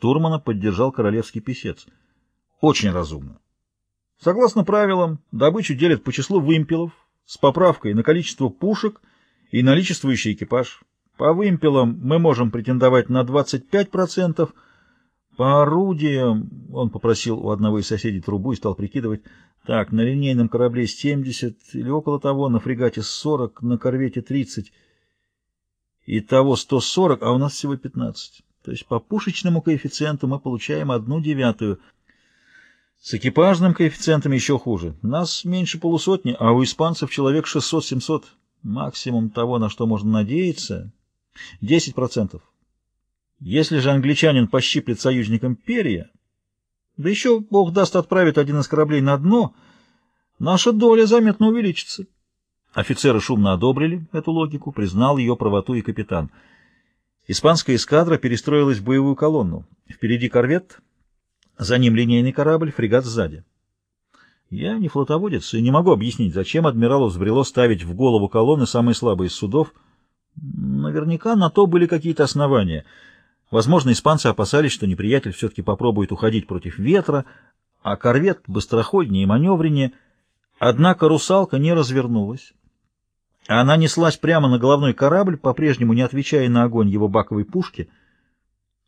штурмана поддержал королевский писец. Очень разумно. Согласно правилам, добычу делят по числу вымпелов с поправкой на количество пушек и наличествующий экипаж. По вымпелам мы можем претендовать на 25%, по орудиям, он попросил у одного из соседей трубу и стал прикидывать, так, на линейном корабле 70 или около того, на фрегате 40, на корвете 30, и того 140, а у нас всего 15. То есть по пушечному коэффициенту мы получаем одну девятую. С экипажным коэффициентом еще хуже. Нас меньше полусотни, а у испанцев человек 600-700. Максимум того, на что можно надеяться, 10%. Если же англичанин пощиплет союзникам перья, да еще, бог даст, отправит один из кораблей на дно, наша доля заметно увеличится. Офицеры шумно одобрили эту логику, признал ее правоту и капитан. Испанская эскадра перестроилась в боевую колонну. Впереди корвет, за ним линейный корабль, фрегат сзади. Я не флотоводец и не могу объяснить, зачем адмиралу взбрело ставить в голову колонны самые слабые из судов. Наверняка на то были какие-то основания — Возможно, испанцы опасались, что неприятель все-таки попробует уходить против ветра, а корвет быстроходнее и маневреннее. Однако русалка не развернулась. Она неслась прямо на головной корабль, по-прежнему не отвечая на огонь его баковой пушки.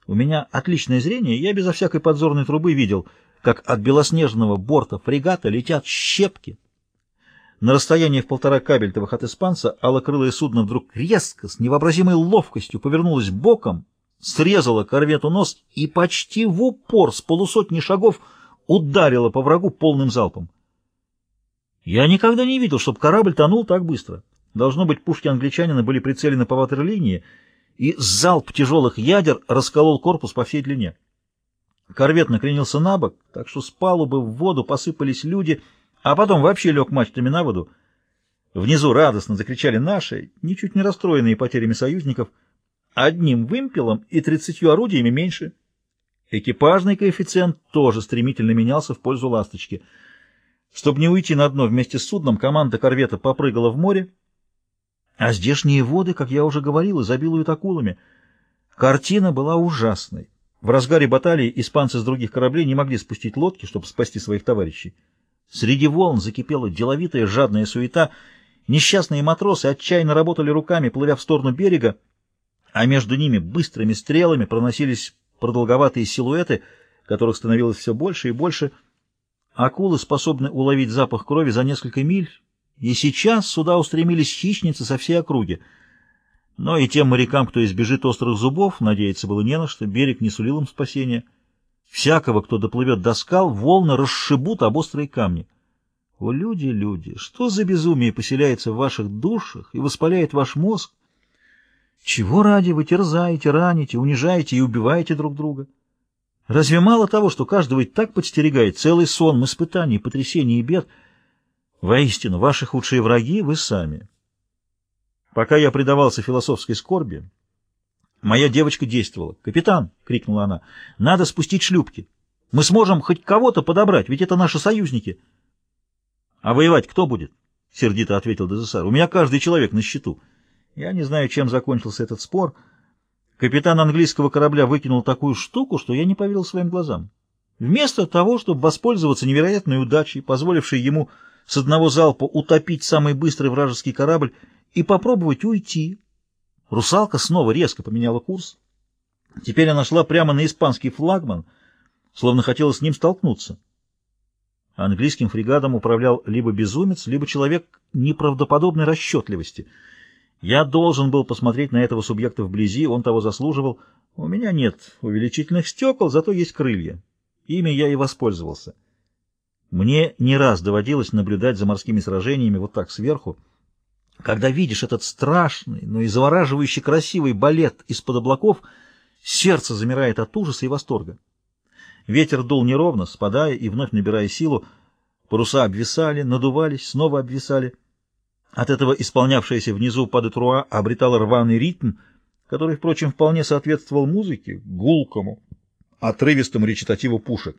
У меня отличное зрение, я безо всякой подзорной трубы видел, как от белоснежного борта фрегата летят щепки. На расстоянии в полтора кабельтовых от испанца алокрылое судно вдруг резко, с невообразимой ловкостью повернулось боком, срезала корвету нос и почти в упор с полусотни шагов ударила по врагу полным залпом. Я никогда не видел, чтобы корабль тонул так быстро. Должно быть, пушки англичанина были прицелены по ватерлинии, и залп тяжелых ядер расколол корпус по всей длине. Корвет накренился на бок, так что с палубы в воду посыпались люди, а потом вообще лег мачтами на воду. Внизу радостно закричали наши, ничуть не расстроенные потерями союзников — одним вымпелом и тридцатью орудиями меньше. Экипажный коэффициент тоже стремительно менялся в пользу «Ласточки». Чтобы не уйти на дно вместе с судном, команда корвета попрыгала в море, а здешние воды, как я уже говорил, изобилуют акулами. Картина была ужасной. В разгаре баталии испанцы с других кораблей не могли спустить лодки, чтобы спасти своих товарищей. Среди волн закипела деловитая жадная суета. Несчастные матросы отчаянно работали руками, плывя в сторону берега, а между ними быстрыми стрелами проносились продолговатые силуэты, которых становилось все больше и больше. Акулы способны уловить запах крови за несколько миль, и сейчас сюда устремились хищницы со всей округи. Но и тем морякам, кто избежит острых зубов, надеяться было не на что, берег не сулил им спасения. Всякого, кто доплывет до скал, волны расшибут об острые камни. О, люди, люди, что за безумие поселяется в ваших душах и воспаляет ваш мозг? Чего ради вы терзаете, раните, унижаете и убиваете друг друга? Разве мало того, что каждого и так подстерегает целый сон испытаний, потрясений и бед? Воистину, ваши худшие враги — вы сами. Пока я предавался философской скорби, моя девочка действовала. «Капитан!» — крикнула она. «Надо спустить шлюпки. Мы сможем хоть кого-то подобрать, ведь это наши союзники». «А воевать кто будет?» — сердито ответил Дезессар. «У меня каждый человек на счету». Я не знаю, чем закончился этот спор. Капитан английского корабля выкинул такую штуку, что я не поверил своим глазам. Вместо того, чтобы воспользоваться невероятной удачей, позволившей ему с одного залпа утопить самый быстрый вражеский корабль и попробовать уйти, русалка снова резко поменяла курс. Теперь она шла прямо на испанский флагман, словно хотела с ним столкнуться. Английским фрегатом управлял либо безумец, либо человек неправдоподобной расчетливости — я должен был посмотреть на этого субъекта вблизи, он того заслуживал. У меня нет увеличительных стекол, зато есть крылья. Ими я и воспользовался. Мне не раз доводилось наблюдать за морскими сражениями вот так сверху. Когда видишь этот страшный, но и завораживающий красивый балет из-под облаков, сердце замирает от ужаса и восторга. Ветер дул неровно, спадая и вновь набирая силу. Паруса обвисали, надувались, снова обвисали — от этого исполнявшаяся внизу падетруа обретала рваный ритм, который, впрочем, вполне соответствовал музыке, гулкому, отрывистому речитативу пушек.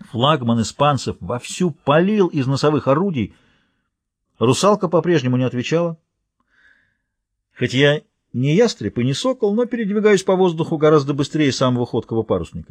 Флагман испанцев вовсю палил из носовых орудий. Русалка по-прежнему не отвечала. Хоть я Не ястреб и не сокол, но передвигаюсь по воздуху гораздо быстрее самого ходкого парусника.